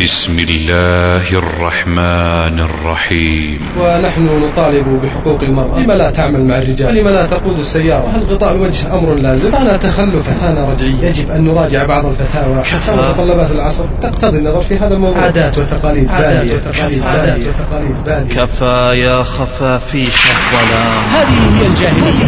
بسم الله الرحمن الرحيم. ونحن نطالب بحقوق المرأة. لما لا تعمل مع الرجال؟ لما لا تقود السيارة؟ هل غطاء الوجه أمر لازم؟ أنا تخلف أنا رجعي. يجب أن نراجع بعض الفتاوى. متطلبات العصر. تقتضي النظر في هذا الموضوع. عادات وتقاليد بالية وتقاليد بالية وتقاليد بالية كفى يا خفافيش الظلام هذه هي الجاهلية.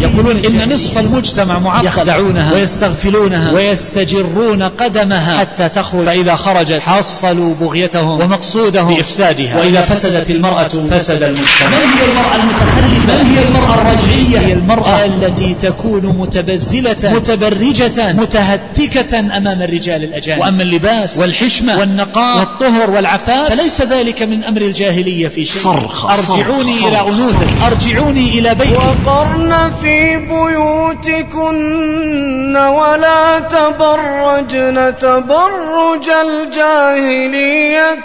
يقولون إن نصف المجتمع معقد. يخدعونها. ويستغفلونها. ويستجرون قدمها. حتى تخرج. فإذا خرجت حصلوا بغيتهم ومقصودهم بإفسادها. وإذا فسدت المرأة فسد المجتمع. من هي المرأة المتخلفة؟ من هي المرأة الرجعية؟ هي المرأة التي تكون متبذلة متبرجة متهتكة أمام الرجال الأجانب. وأما اللباس والحشمة والنقاء والطهر والعفاف فليس ذلك من أمر الجاهلية في شيء. صرخة أرجعوني صرخة إلى أنوثة أرجعوني إلى بيتي. وقرن في بيوتكن ولا تبرجن تبرج الجاهلية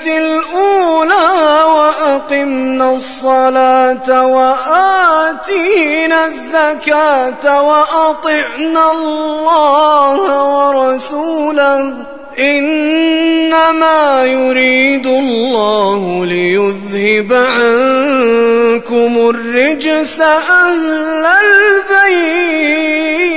الأولى وأقمنا الصلاة وآتينا الزكاة وأطعنا الله ورسوله. إنما يريد الله ليذهب عنكم الرجس أهل البيت.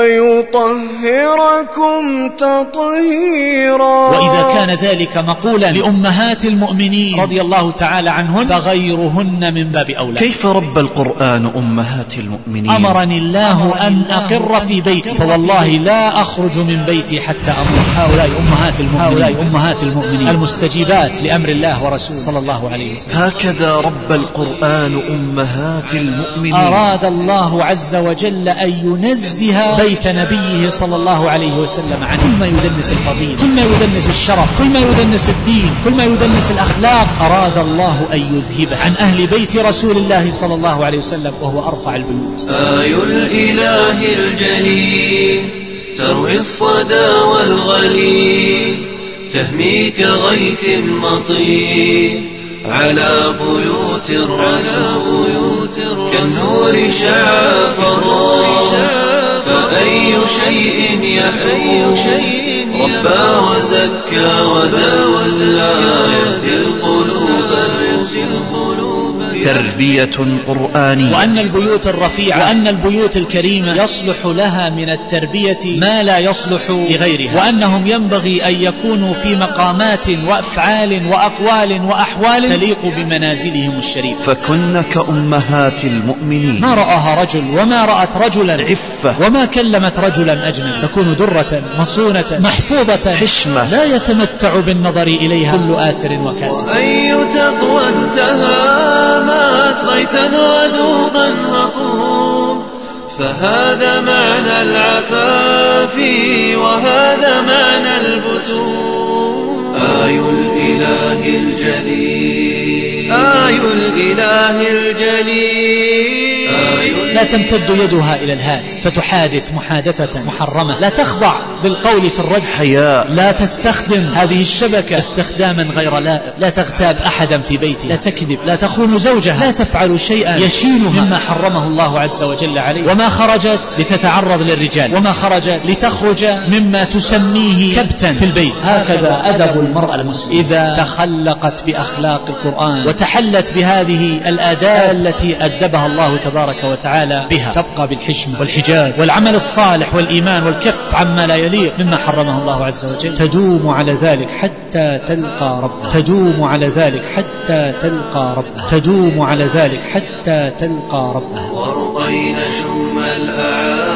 ويطهركم تطهيرا. وإذا كان ذلك مقولا لأمهات المؤمنين رضي الله تعالى عنهن فغيرهن من باب أولى. كيف رب القرآن أمهات المؤمنين؟ أمرني الله أن أقر في بيتي. فوالله لا أخرج من بيتي حتى أموت. هؤلاء أمهات المؤمنين. هؤلاء أمهات المؤمنين. المستجيبات لأمر الله ورسوله. صلى الله عليه وسلم. هكذا رب القرآن أمهات المؤمنين. أراد الله عز وجل أن ينزه بيت نبيه صلى الله عليه وسلم عنه. كل ما يدنس الفضيلة. كل ما يدنس الشرف. كل ما يدنس الدين. كل ما يدنس الأخلاق. أراد الله أن يذهبه. عن أهل بيت رسول الله صلى الله عليه وسلم وهو أرفع البيوت. آي الإله الجليل. تروي الصدى والغليل. تهمي كغيث مطير على بيوت الرسول. كالنور شع فضاء فأي شيء يحيو ربى وزكى وداوزا يهدي القلوب. تربية قرآنية. وأن البيوت الرفيعة وأن البيوت الكريمة يصلح لها من التربية ما لا يصلح لغيرها. وأنهم ينبغي أن يكونوا في مقامات وأفعال وأقوال وأحوال تليق بمنازلهم الشريفة فكن كأمهات المؤمنين. ما رآها رجل وما رأت رجلا. عفة. وما كلمت رجلا أجنبي تكون درة مصونة محفوظة. حشمة. لا يتمتع بالنظر إليها كل آسر وكاسر. أي تقوى انتهامات غيثا ودوضا هطول فهذا معنى العفاف وهذا معنى البتول. آي الإله الجليل. آي الإله الجليل. آي لا تمتد يدها إلى الهاتف فتحادث محادثة محرمة. لا تخضع بالقول في الرد. حياء لا تستخدم هذه الشبكة استخداما غير لائق. لا تغتاب أحدا في بيته. لا تكذب. لا تخون زوجها. لا تفعل شيئا يشينها مما حرمه الله عز وجل عليه. وما خرجت لتتعرض للرجال. وما خرجت لتخرج مما تسميه كبتا في البيت. هكذا أدب. المرأة المسلمة. إذا تخلقت بأخلاق القرآن. وتحلت بهذه الآداب. التي أدبها الله تبارك وتعالى. بها. تبقى بالحشمة. والحجاب والعمل الصالح والإيمان والكف عما لا يليق مما حرمه الله عز وجل. تدوم على ذلك حتى تلقى ربها تدوم على ذلك حتى تلقى ربها تدوم على ذلك حتى تلقى ربها وارضين شم الأعالي